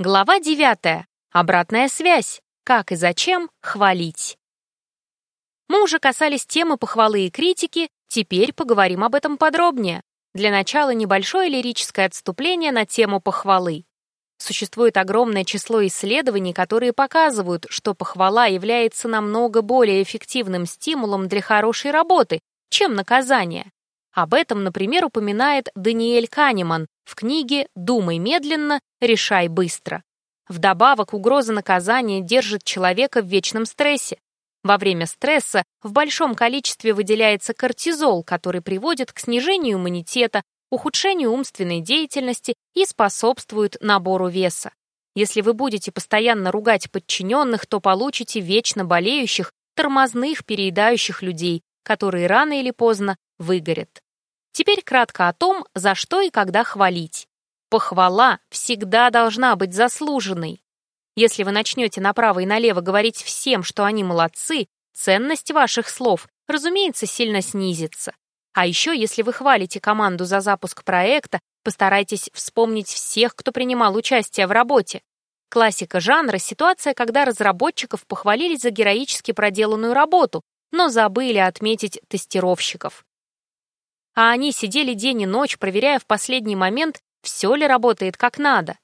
Глава 9. Обратная связь. Как и зачем хвалить. Мы уже касались темы похвалы и критики, теперь поговорим об этом подробнее. Для начала небольшое лирическое отступление на тему похвалы. Существует огромное число исследований, которые показывают, что похвала является намного более эффективным стимулом для хорошей работы, чем наказание. Об этом, например, упоминает Даниэль Канеман в книге «Думай медленно, решай быстро». Вдобавок, угроза наказания держит человека в вечном стрессе. Во время стресса в большом количестве выделяется кортизол, который приводит к снижению иммунитета, ухудшению умственной деятельности и способствует набору веса. Если вы будете постоянно ругать подчиненных, то получите вечно болеющих, тормозных, переедающих людей, которые рано или поздно выгорят. Теперь кратко о том, за что и когда хвалить. Похвала всегда должна быть заслуженной. Если вы начнете направо и налево говорить всем, что они молодцы, ценность ваших слов, разумеется, сильно снизится. А еще, если вы хвалите команду за запуск проекта, постарайтесь вспомнить всех, кто принимал участие в работе. Классика жанра — ситуация, когда разработчиков похвалили за героически проделанную работу, но забыли отметить тестировщиков а они сидели день и ночь, проверяя в последний момент, все ли работает как надо.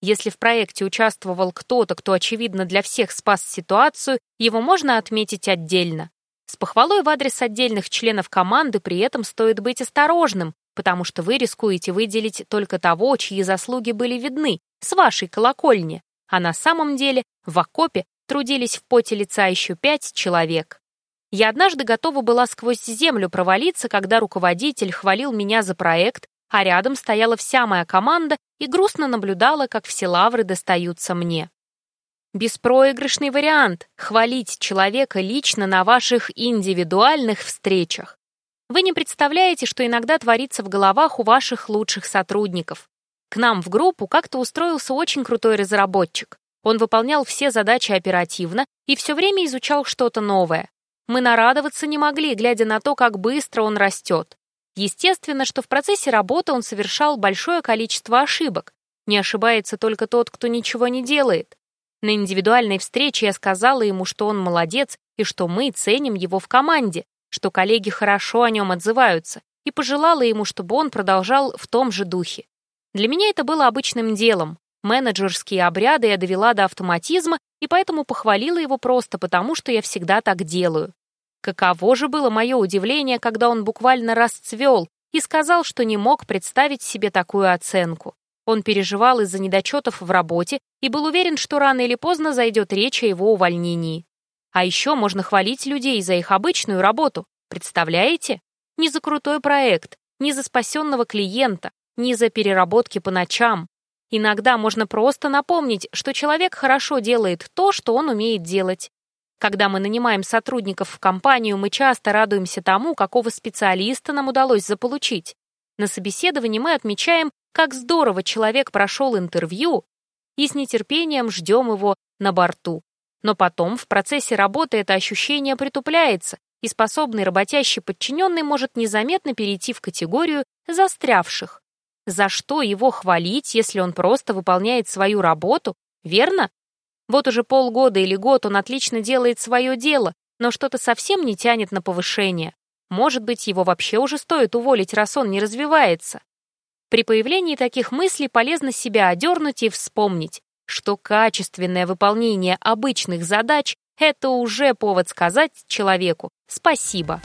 Если в проекте участвовал кто-то, кто, очевидно, для всех спас ситуацию, его можно отметить отдельно. С похвалой в адрес отдельных членов команды при этом стоит быть осторожным, потому что вы рискуете выделить только того, чьи заслуги были видны, с вашей колокольни, а на самом деле в окопе трудились в поте лица еще пять человек. Я однажды готова была сквозь землю провалиться, когда руководитель хвалил меня за проект, а рядом стояла вся моя команда и грустно наблюдала, как все лавры достаются мне. Беспроигрышный вариант — хвалить человека лично на ваших индивидуальных встречах. Вы не представляете, что иногда творится в головах у ваших лучших сотрудников. К нам в группу как-то устроился очень крутой разработчик. Он выполнял все задачи оперативно и все время изучал что-то новое. Мы нарадоваться не могли, глядя на то, как быстро он растет. Естественно, что в процессе работы он совершал большое количество ошибок. Не ошибается только тот, кто ничего не делает. На индивидуальной встрече я сказала ему, что он молодец и что мы ценим его в команде, что коллеги хорошо о нем отзываются, и пожелала ему, чтобы он продолжал в том же духе. Для меня это было обычным делом. Менеджерские обряды я довела до автоматизма и поэтому похвалила его просто потому, что я всегда так делаю. Каково же было мое удивление, когда он буквально расцвел и сказал, что не мог представить себе такую оценку. Он переживал из-за недочетов в работе и был уверен, что рано или поздно зайдет речь о его увольнении. А еще можно хвалить людей за их обычную работу. Представляете? Не за крутой проект, не за спасенного клиента, не за переработки по ночам. Иногда можно просто напомнить, что человек хорошо делает то, что он умеет делать. Когда мы нанимаем сотрудников в компанию, мы часто радуемся тому, какого специалиста нам удалось заполучить. На собеседовании мы отмечаем, как здорово человек прошел интервью, и с нетерпением ждем его на борту. Но потом в процессе работы это ощущение притупляется, и способный работящий подчиненный может незаметно перейти в категорию застрявших. За что его хвалить, если он просто выполняет свою работу, верно? Вот уже полгода или год он отлично делает свое дело, но что-то совсем не тянет на повышение. Может быть, его вообще уже стоит уволить, раз он не развивается. При появлении таких мыслей полезно себя одернуть и вспомнить, что качественное выполнение обычных задач — это уже повод сказать человеку «спасибо».